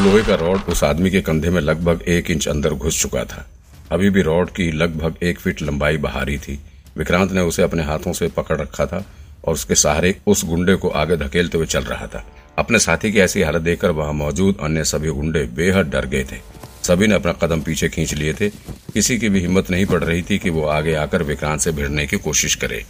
लोहे का रॉड उस आदमी के कंधे में लगभग एक इंच अंदर घुस चुका था। अभी भी रॉड की लगभग एक फीट लंबाई बाहरी थी। विक्रांत ने उसे अपने हाथों से पकड़ रखा था और उसके सहारे उस गुंडे को आगे धकेलते हुए चल रहा था। अपने साथी की ऐसी हालत देखकर वहाँ मौजूद अन्य सभी गुंडे बेहद डर गए थे। सभी ने अपना कदम पीछे खींच लिए थे। किसी की भी हिम्मत नहीं पड़ रही थी कि वो आगे आकर विक्रांत से भिड़ने की कोशिश करे।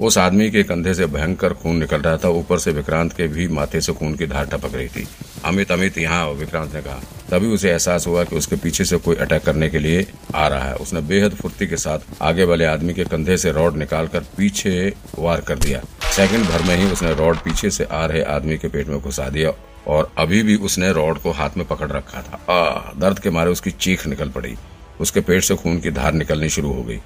उस आदमी के कंधे से भयंकर खून निकल रहा था। ऊपर से विक्रांत के भी माथे से खून की धार टपक रही थी। अमित अमित यहाँ विक्रांत ने कहा तभी उसे एहसास हुआ कि उसके पीछे से कोई अटैक करने के लिए आ रहा है। उसने बेहद फुर्ती के साथ आगे वाले आदमी के कंधे से रॉड निकालकर पीछे वार कर दिया। सेकंड भर में ही उसने रॉड पीछे से आ रहे आदमी के पेट में घुसा दिया और अभी भी उसने रॉड को हाथ में पकड़ रखा था। आ, दर्द के मारे उसकी चीख निकल पड़ी। उसके पेट से खून की धार निकलनी शुरू हो गई।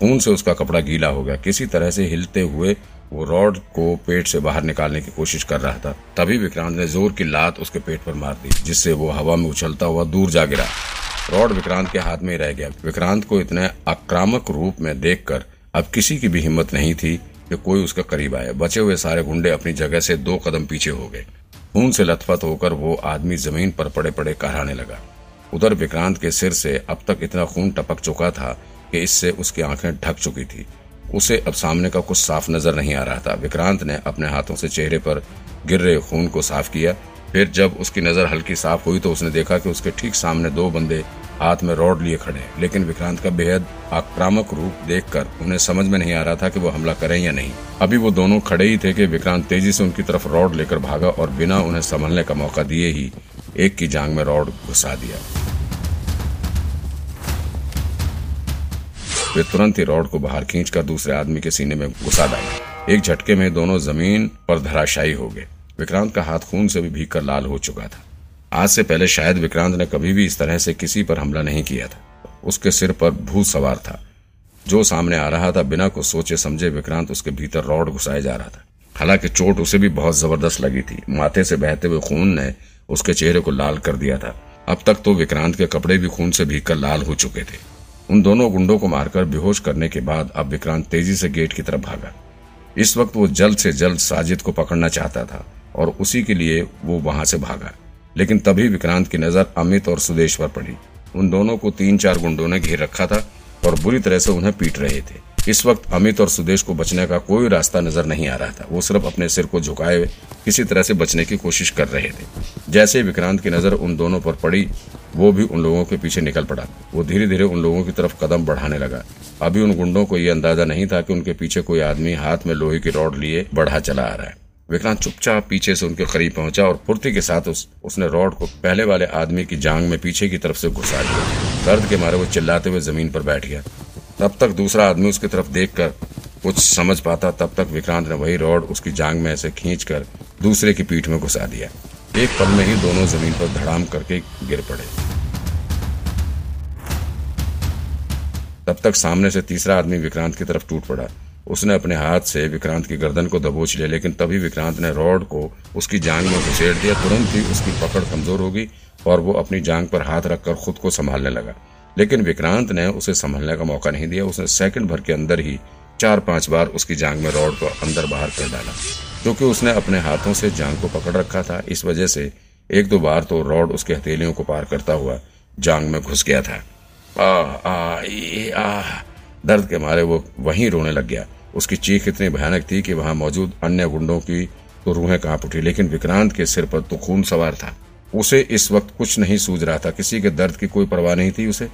खून से उसका कपड़ा गीला हो गया। किसी तरह से हिलते हुए वो रॉड को पेट से बाहर निकालने की कोशिश कर रहा था। तभी विक्रांत ने ज़ोर की लात उसके पेट पर मार दी, जिससे वो हवा में उछलता हुआ दूर जा गिरा। रॉड विक्रांत के हाथ में रह गया। विक्रांत को इतने आक्रामक रूप में देखकर अब किसी की भी हिम्मत नहीं थी कि कोई उसका करीब आए। बचे हुए सारे गुंडे अपनी जगह से दो कदम पीछे हो गए। खून से लथपथ होकर वो आदमी ज़मीन पर पड़े पड़े कहराने लगा। उधर विक्रांत के सिर से अब तक इतना खून टपक चुका था कि इससे उसकी आँखें ढक चुकी थी। उसे अब सामने का कुछ साफ़ नज़र नहीं आ रहा था। विक्रांत ने अपने हाथों से चेहरे पर गिर रहे खून को साफ़ किया। फिर जब उसकी नज़र हल्की साफ़ हुई तो उसने देखा कि उसके ठीक सामने दो बंदे हाथ में रॉड लिए खड़े हैं। लेकिन विक्रांत का बेहद आक्रामक रूप देखकर उन्हें समझ में नहीं आ रहा था कि वो हमला करें या नहीं। अभी वो दोनों खड़े ही थे कि विक्रांत तेज़ी से उनकी तरफ़ रॉड लेकर भागा और बिना उन्हें संभलने का मौका दिए ही एक की जांग में रॉड घुसा दिया। वे तुरंत ही रॉड को बाहर खींचकर दूसरे आदमी के सीने में घुसा डाला। एक झटके में दोनों ज़मीन पर धराशायी हो गए। विक्रांत का हाथ खून से भी भीग कर लाल हो चुका था। आज से पहले शायद विक्रांत ने कभी भी इस तरह से किसी पर हमला नहीं किया था। उसके सिर पर भूत सवार था। जो सामने आ रहा था, बिना कुछ सोचे समझे विक्रांत उसके भीतर रॉड घुसाया जा रहा था। हालाँकि चोट उसे भी बहुत ज़बरदस्त लगी थी। माथे से बहते हुए खून ने उसके चेहरे को लाल कर दिया था। अब तक तो विक्रांत के कपड़े भी खून से भीग लाल हो चुके थे। उन दोनों गुंडों को मारकर बेहोश करने के बाद अब विक्रांत तेज़ी से गेट की तरफ़ भागा। इस वक्त वो जल्द से जल्द साजिद को पकड़ना चाहता था और उसी के लिए वो वहाँ से भागा। लेकिन तभी विक्रांत की नज़र अमित और सुदेश पर पड़ी। उन दोनों को तीन चार गुंडों ने घेर रखा था और बुरी तरह से उन्हें पीट रहे थे। इस वक्त अमित और सुदेश को बचने का कोई रास्ता नज़र नहीं आ रहा था। वो सिर्फ़ अपने सिर को झुकाए किसी तरह से बचने की कोशिश कर रहे थे। जैसे विक्रांत की नज़र उन दोनों पर पड़ी वो भी उन लोगों के पीछे निकल पड़ा। वो धीरे धीरे उन लोगों की तरफ़ कदम बढ़ाने लगा। अभी उन गुंडों को यह अंदाज़ा नहीं था कि उनके पीछे कोई आदमी हाथ में लोहे की रॉड लिए बढ़ा चला आ रहा है। विक्रांत चुपचाप पीछे से उनके करीब पहुँचा और फुर्ती के साथ उस, उसने रॉड को पहले वाले आदमी की जांग में पीछे की तरफ़ से घुसा दिया। दर्द के मारे वो चिल्लाते हुए ज़मीन पर बैठ गया। तब तक दूसरा आदमी उसकी तरफ़ देखकर कुछ समझ पाता तब तक विक्रांत ने वही रॉड उसकी जांग में ऐसे खींचकर दूसरे की पीठ में घुसा दिया। एक पल में ही दोनों ज़मीन पर धड़ाम करके गिर पड़े। तब तक सामने से तीसरा आदमी विक्रांत की तरफ़ टूट पड़ा। उसने अपने हाथ से विक्रांत की गर्दन को दबोच लिया, लेकिन तभी विक्रांत ने रॉड को उसकी जांग में घुसेड़ दिया। तुरंत ही उसकी पकड़ कमज़ोर हो गई और वो अपनी जांग पर हाथ रखकर खुद को संभालने लगा। लेकिन विक्रांत ने उसे संभालने का मौका नहीं दिया। उसने सेकंड भर के अंदर ही चार पाँच बार उसकी जांग में रॉड को अंदर बाहर कर डाला। क्योंकि उसने अपने हाथों से जांग को पकड़ रखा था। इस वजह से एक दो बार तो रॉड उसके हथेलियों को पार करता हुआ जांग में घुस गया था। आ आ ए, आ। दर्द के मारे वो वहीं रोने लग गया। उसकी चीख इतनी भयानक थी कि वहाँ मौजूद अन्य गुंडों की तो रूहें काँप उठी लेकिन विक्रांत के सिर पर तो खून सवार था। उसे इस वक्त कुछ नहीं सूझ रहा था। किसी के दर्द की कोई परवाह नहीं थी उसे।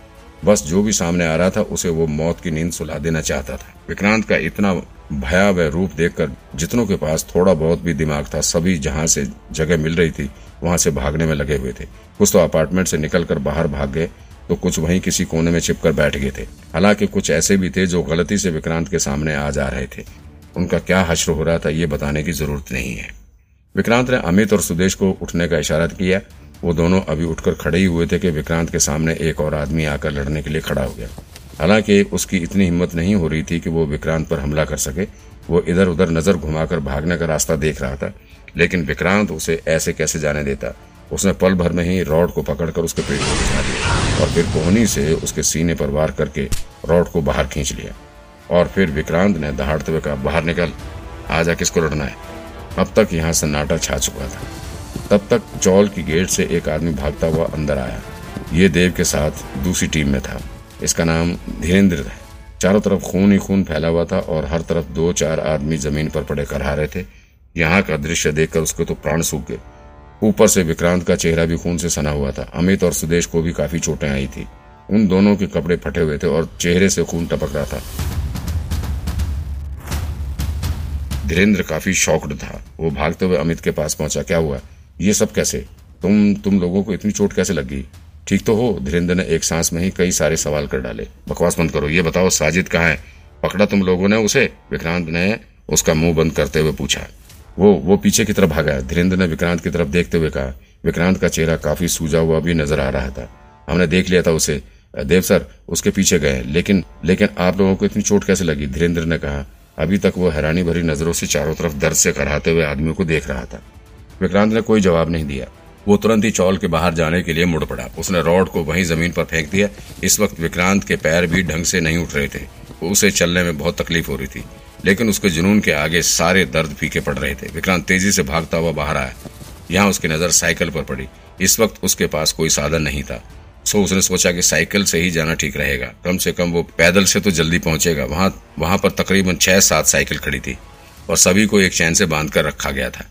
बस जो भी सामने आ रहा था उसे वो मौत की नींद सुला देना चाहता था। विक्रांत का इतना भयावह रूप देखकर जितनों के पास थोड़ा बहुत भी दिमाग था, सभी जहाँ से जगह मिल रही थी, वहाँ से भागने में लगे हुए थे। कुछ तो अपार्टमेंट से निकलकर बाहर भाग गए तो कुछ वहीं किसी कोने में छिपकर बैठ गए थे। हालाँकि कुछ ऐसे भी थे जो गलती से विक्रांत के सामने आ जा रहे थे। उनका क्या हश्र हो रहा था, ये बताने की ज़रूरत नहीं है। विक्रांत ने अमित और सुदेश को उठने का इशारा किया। वो दोनों अभी उठकर खड़े ही हुए थे कि विक्रांत के सामने एक और आदमी आकर लड़ने के लिए खड़ा हो गया। हालाँकि उसकी इतनी हिम्मत नहीं हो रही थी कि वो विक्रांत पर हमला कर सके। वो इधर उधर नज़र घुमाकर भागने का रास्ता देख रहा था, लेकिन विक्रांत उसे ऐसे कैसे जाने देता? उसने पल भर में ही रॉड को पकड़कर उसके पेट को बिछा दिया और फिर कोहनी से उसके सीने पर वार करके रॉड को बाहर खींच लिया। और फिर विक्रांत ने दहाड़ते हुए कहा, बाहर निकल, आजा किसको लड़ना है? अब तक यहाँ सन्नाटा छा चुका था। तब तक चौल की गेट से एक आदमी भागता हुआ अंदर आया। ये देव के साथ दूसरी टीम में था। इसका नाम धीरेन्द्र है। चारों तरफ़ खून ही खून फैला हुआ था और हर तरफ़ दो चार आदमी ज़मीन पर पड़े कर रहे थे। यहाँ का दृश्य देखकर उसके तो प्राण सूख गए। ऊपर से विक्रांत का चेहरा भी खून से सना हुआ था। अमित और सुदेश को भी काफ़ी चोटें आई थी। उन दोनों के कपड़े फटे हुए थे और चेहरे से खून टपक रहा था। धीरेन्द्र काफ़ी शॉक्ड था। वो भागते हुए अमित के पास पहुँचा। क्या हुआ? ये सब कैसे? तुम तुम लोगों को इतनी चोट कैसे लगी ठीक तो हो, धीरेन्द्र ने एक सांस में ही कई सारे सवाल कर डाले। बकवास बंद करो, ये बताओ साजिद कहाँ है? पकड़ा तुम लोगों ने उसे? विक्रांत ने उसका मुँह बंद करते हुए पूछा। वो वो पीछे की तरफ़ भागा, धीरेन्द्र ने विक्रांत की तरफ़ देखते हुए कहा। विक्रांत का चेहरा काफ़ी सूजा हुआ भी नज़र आ रहा था। हमने देख लिया था उसे। देव सर, उसके पीछे गए, लेकिन लेकिन आप लोगों को इतनी चोट कैसे लगी? धीरेन्द्र ने कहा। अभी तक वो हैरानी भरी नज़रों से चारों तरफ़ दर्द से कराते हुए आदमियों को देख रहा था। विक्रांत ने कोई जवाब नहीं दिया। वो तुरंत ही चौल के बाहर जाने के लिए मुड़ पड़ा। उसने रॉड को वहीं ज़मीन पर फेंक दिया। इस वक्त विक्रांत के पैर भी ढंग से नहीं उठ रहे थे। उसे चलने में बहुत तकलीफ़ हो रही थी। लेकिन उसके जुनून के आगे सारे दर्द फीके पड़ रहे थे। विक्रांत तेज़ी से भागता हुआ बाहर आया। यहाँ उसकी नज़र साइकिल पर पड़ी। इस वक्त उसके पास कोई साधन नहीं था। सो उसने सोचा कि साइकिल से ही जाना ठीक रहेगा। कम से कम वो पैदल से तो जल्दी पहुंचेगा। वहाँ वहाँ पर तकरीबन छह सात साइकिल खड़ी थी। और सभी को एक चैन से बाँध कर रखा गया था।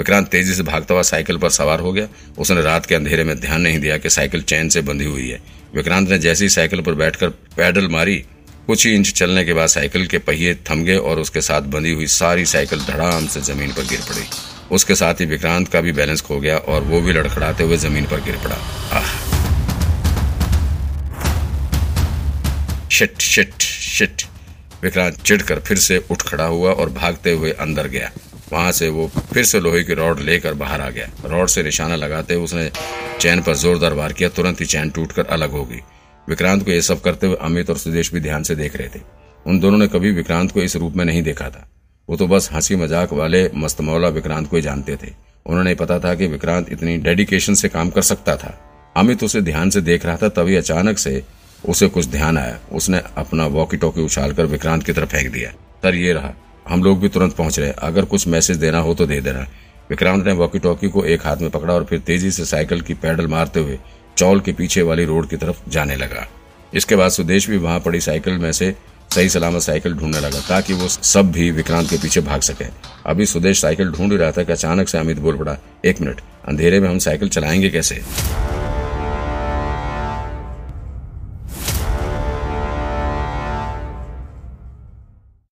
विक्रांत तेज़ी से भागता हुआ साइकिल पर सवार हो गया। उसने रात के अंधेरे में ध्यान नहीं दिया कि साइकिल चैन से बंधी हुई है। विक्रांत ने जैसे ही साइकिल पर बैठकर पैडल मारी, कुछ ही इंच चलने के बाद साइकिल के पहिए थम गए और उसके साथ बंधी हुई सारी साइकिल धड़ाम से ज़मीन पर गिर पड़ी। उसके साथ ही विक्रांत का भी बैलेंस खो गया और वो भी लड़खड़ाते हुए ज़मीन पर गिर पड़ा। Shit shit shit. विक्रांत चिढ़कर फिर से उठ खड़ा हुआ और भागते हुए अंदर गया। वहाँ से वो फिर से लोहे की रॉड लेकर बाहर आ गया। रॉड से निशाना लगाते हुए उसने चैन पर जोरदार वार किया, तुरंत ही चैन टूटकर अलग हो गई। विक्रांत को यह सब करते हुए अमित और सुदेश भी ध्यान से देख रहे थे। उन दोनों ने कभी विक्रांत को इस रूप में नहीं देखा था। वो तो बस हँसी मज़ाक वाले मस्तमौला विक्रांत को ही जानते थे। उन्होंने पता था कि विक्रांत इतनी डेडिकेशन से काम कर सकता था। अमित उसे ध्यान से देख रहा था, तभी अचानक से उसे कुछ ध्यान आया। उसने अपना वॉकी टॉकी उछाल कर विक्रांत की तरफ़ फेंक दिया। सर ये रहा। हम लोग भी तुरंत पहुँच रहे अगर कुछ मैसेज देना हो तो दे देना। विक्रांत ने वॉकी टॉकी को एक हाथ में पकड़ा और फिर तेज़ी से साइकिल की पैडल मारते हुए चौल के पीछे वाली रोड की तरफ़ जाने लगा। इसके बाद सुदेश भी वहाँ पड़ी साइकिल में से सही सलामत साइकिल ढूँढने लगा ताकि वो सब भी विक्रांत के पीछे भाग सके। अभी सुदेश साइकिल ढूंढ ही रहा था कि अचानक से अमित बोल पड़ा, एक मिनट, अंधेरे में हम साइकिल चलाएँगे कैसे?